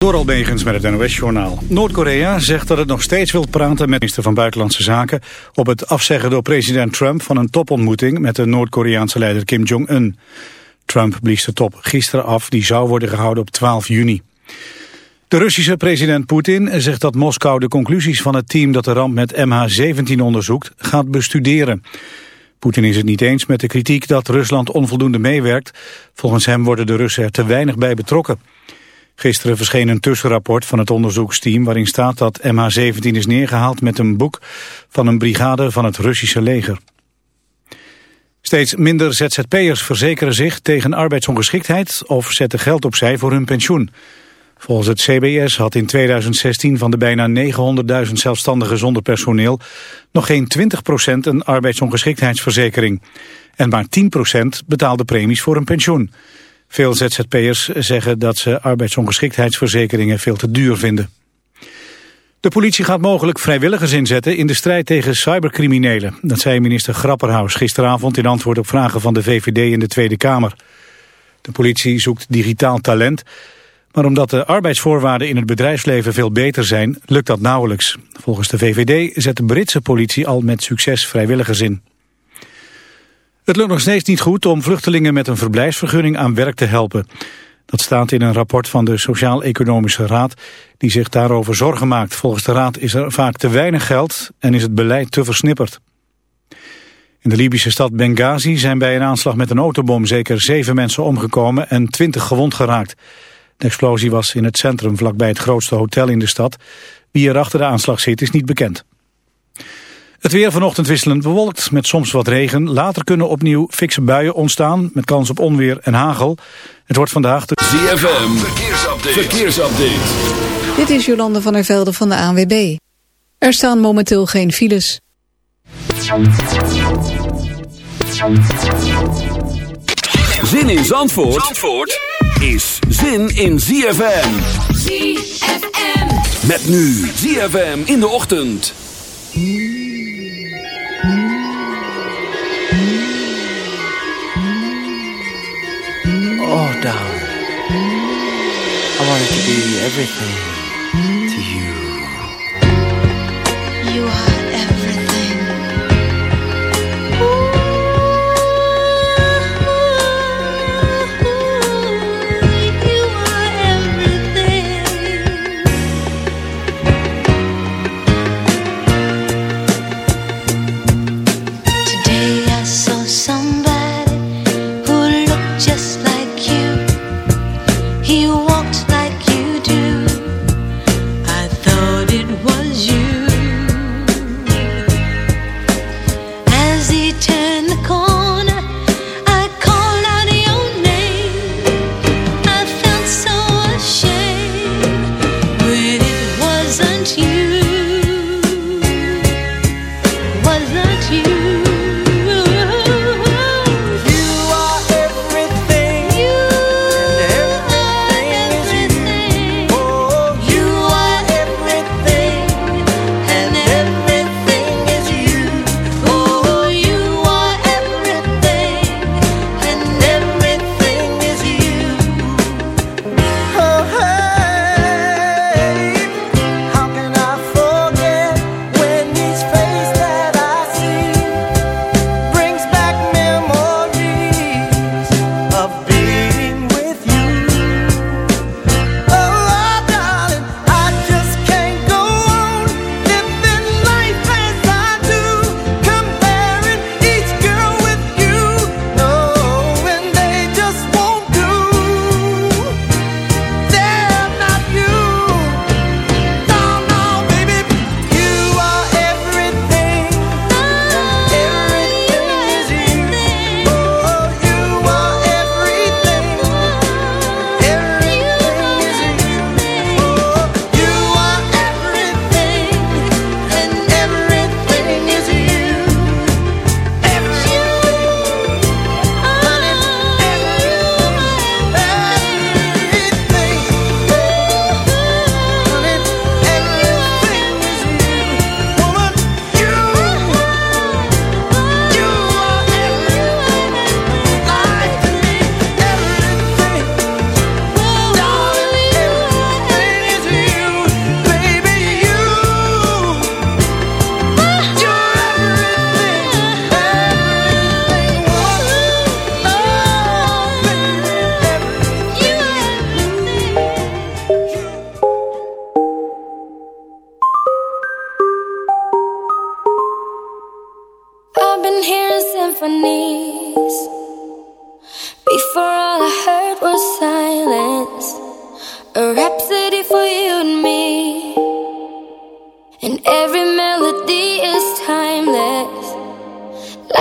Door Albegens met het NOS-journaal. Noord-Korea zegt dat het nog steeds wil praten met minister van Buitenlandse Zaken... op het afzeggen door president Trump van een topontmoeting... met de Noord-Koreaanse leider Kim Jong-un. Trump blies de top gisteren af, die zou worden gehouden op 12 juni. De Russische president Poetin zegt dat Moskou de conclusies van het team... dat de ramp met MH17 onderzoekt, gaat bestuderen. Poetin is het niet eens met de kritiek dat Rusland onvoldoende meewerkt. Volgens hem worden de Russen er te weinig bij betrokken. Gisteren verscheen een tussenrapport van het onderzoeksteam waarin staat dat MH17 is neergehaald met een boek van een brigade van het Russische leger. Steeds minder ZZP'ers verzekeren zich tegen arbeidsongeschiktheid of zetten geld opzij voor hun pensioen. Volgens het CBS had in 2016 van de bijna 900.000 zelfstandigen zonder personeel nog geen 20% een arbeidsongeschiktheidsverzekering. En maar 10% betaalde premies voor een pensioen. Veel ZZP'ers zeggen dat ze arbeidsongeschiktheidsverzekeringen veel te duur vinden. De politie gaat mogelijk vrijwilligers inzetten in de strijd tegen cybercriminelen. Dat zei minister Grapperhaus gisteravond in antwoord op vragen van de VVD in de Tweede Kamer. De politie zoekt digitaal talent, maar omdat de arbeidsvoorwaarden in het bedrijfsleven veel beter zijn, lukt dat nauwelijks. Volgens de VVD zet de Britse politie al met succes vrijwilligers in. Het lukt nog steeds niet goed om vluchtelingen met een verblijfsvergunning aan werk te helpen. Dat staat in een rapport van de Sociaal-Economische Raad die zich daarover zorgen maakt. Volgens de Raad is er vaak te weinig geld en is het beleid te versnipperd. In de Libische stad Benghazi zijn bij een aanslag met een autobom zeker zeven mensen omgekomen en twintig gewond geraakt. De explosie was in het centrum vlakbij het grootste hotel in de stad. Wie er achter de aanslag zit is niet bekend. Het weer vanochtend wisselend bewolkt met soms wat regen. Later kunnen opnieuw fikse buien ontstaan met kans op onweer en hagel. Het wordt vandaag de... ZFM, verkeersupdate. verkeersupdate. Dit is Jolande van der Velde van de ANWB. Er staan momenteel geen files. Zin in Zandvoort, Zandvoort is zin in ZFM. ZFM. Met nu ZFM in de ochtend. Oh, darling. I wanted to be everything to you. You are.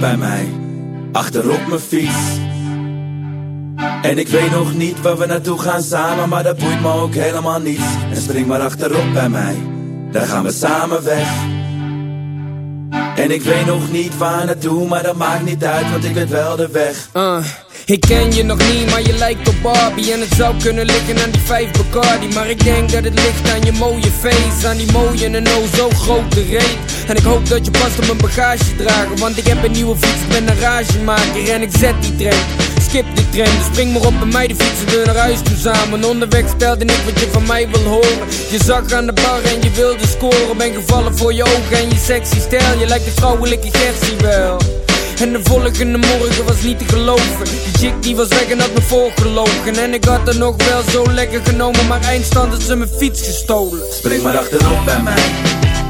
bij mij, achterop mijn fiets. En ik weet nog niet waar we naartoe gaan samen, maar dat boeit me ook helemaal niet. En spring maar achterop bij mij, dan gaan we samen weg. En ik weet nog niet waar naartoe, maar dat maakt niet uit, want ik weet wel de weg. Uh. Ik ken je nog niet, maar je lijkt op Barbie En het zou kunnen liggen aan die vijf Bacardi Maar ik denk dat het ligt aan je mooie face Aan die mooie en oh zo grote reet En ik hoop dat je past op mijn bagage dragen Want ik heb een nieuwe fiets, ik ben een ragemaker. En ik zet die trein skip de trend dus spring maar op bij mij, de fietsen deur naar huis toe samen. Onderweg stelde ik wat je van mij wil horen. Je zag aan de bar en je wilde scoren. Ben gevallen voor je ogen en je sexy stijl. Je lijkt een vrouwelijke Gertie wel. En de volgende morgen was niet te geloven. Die chick die was weg en had me voorgelogen. En ik had er nog wel zo lekker genomen Maar eindstand had ze mijn fiets gestolen. Spring maar achterop bij mij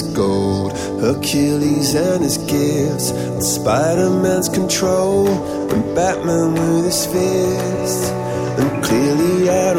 his gold, Hercules and his gifts, and Spider Man's control, and Batman with his fist.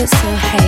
it so high.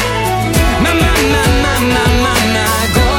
My, my, my, my, my, my, my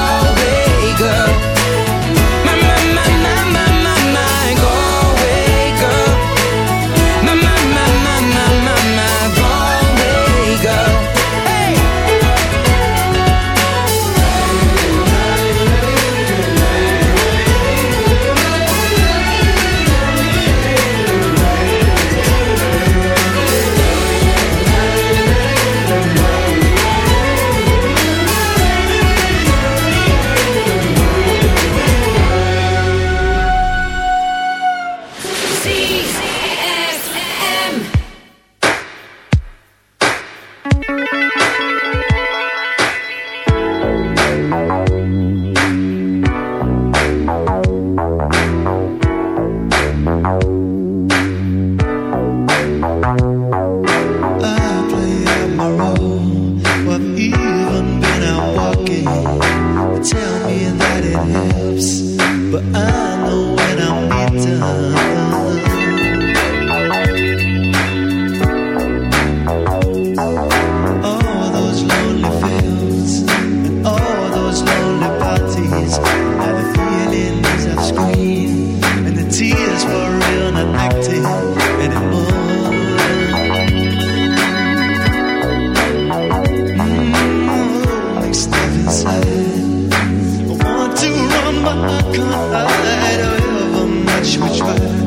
I want to run, but I can't hide however much we try.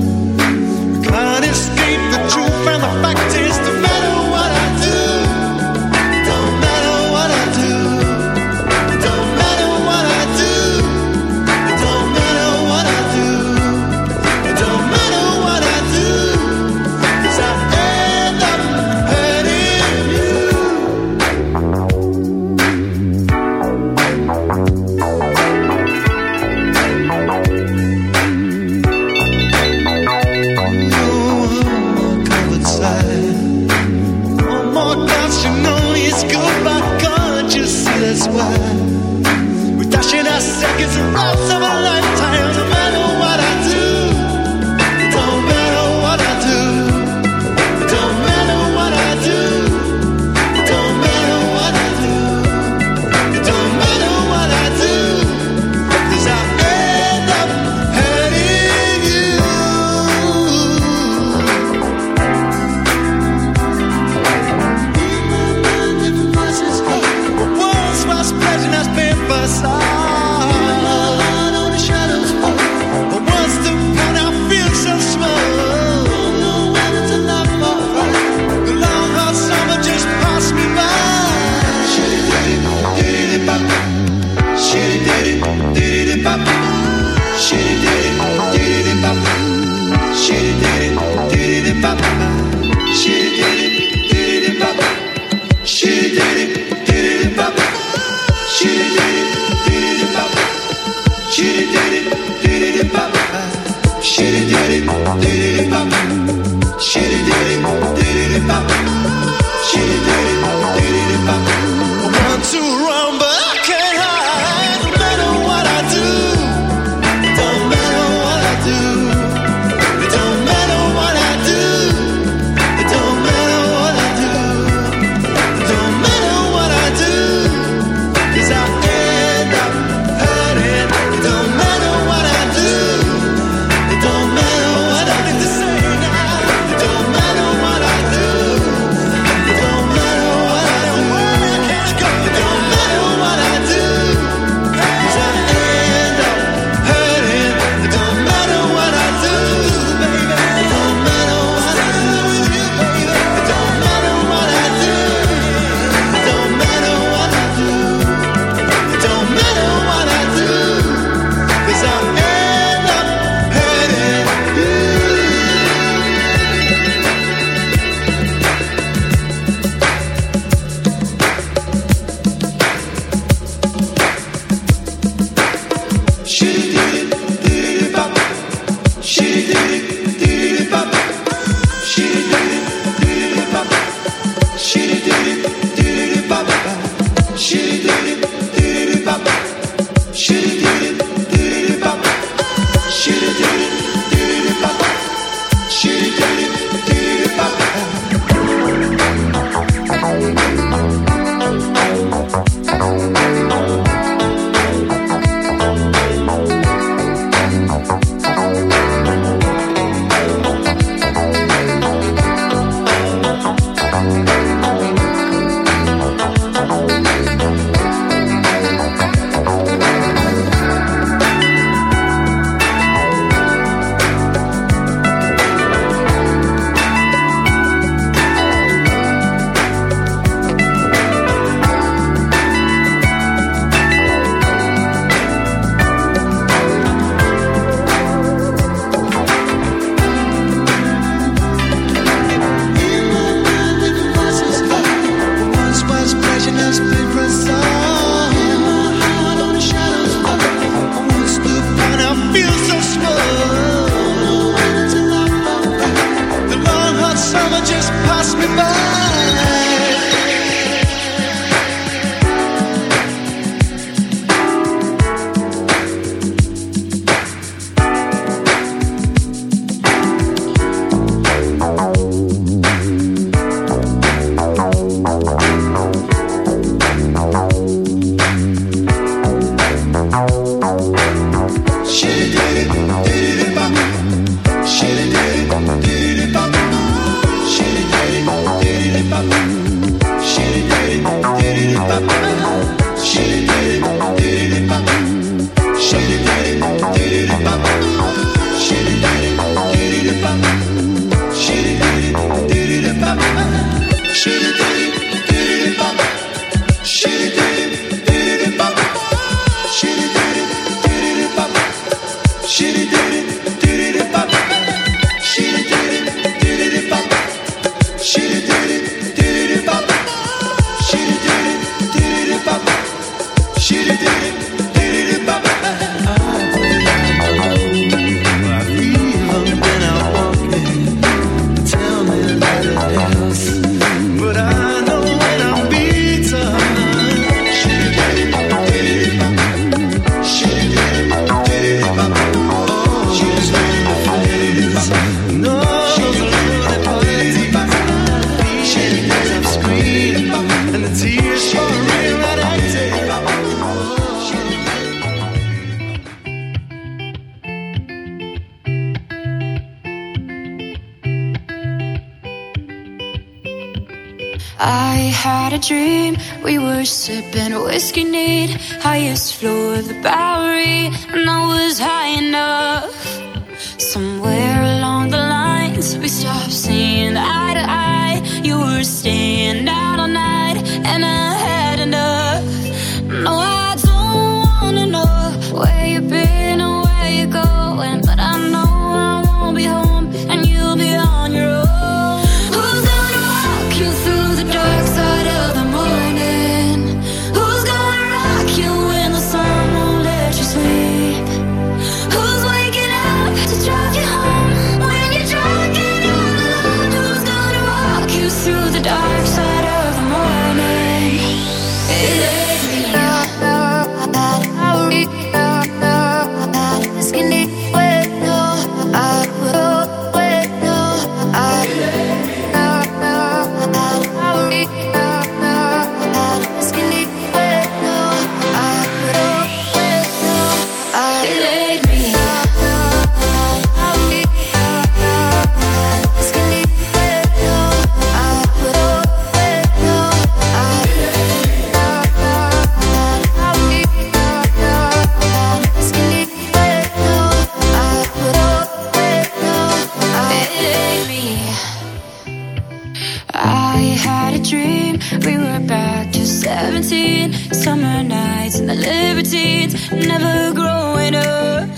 never growing up.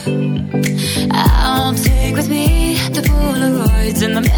I'll take with me the Polaroids and the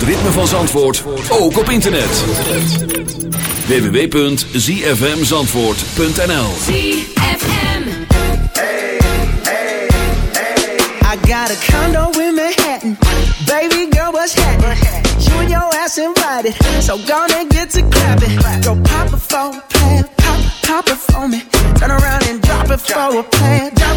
het ritme van Zandvoort, ook op internet. www.zfmzandvoort.nl I got a condo in Manhattan. Baby girl, what's happening? You and your ass invited. So gonna get to clapping. Go pop it for a plan. Pop, pop it for me. Turn around and drop it for a plan. Drop,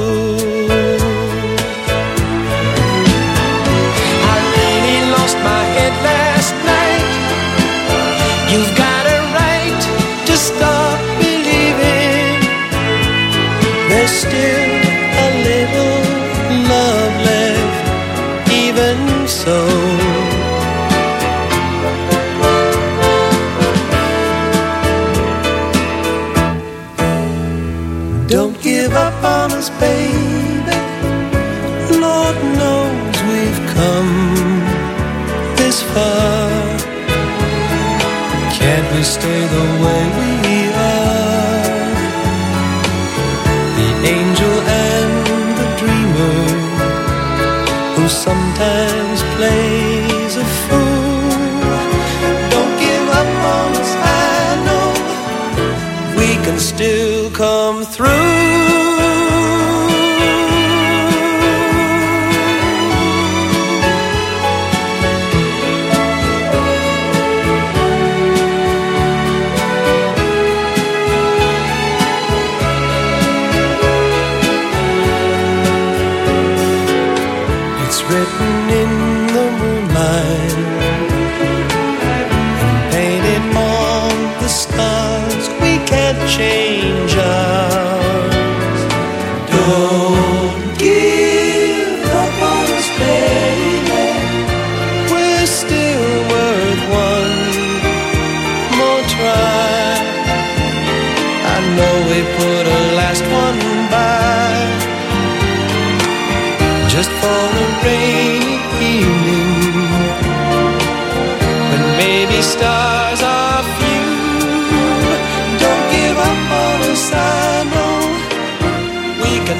Through. It's written just for a rainy evening when maybe stars are few. Don't give up on us, I know we can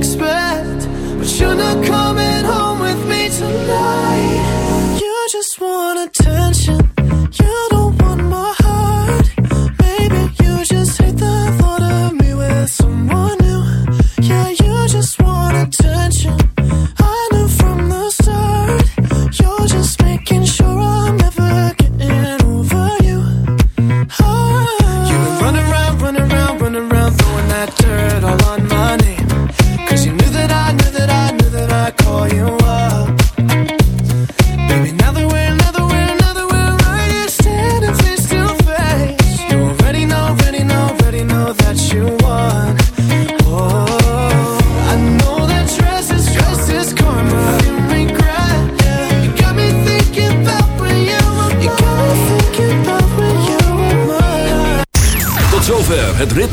expect? But you're not coming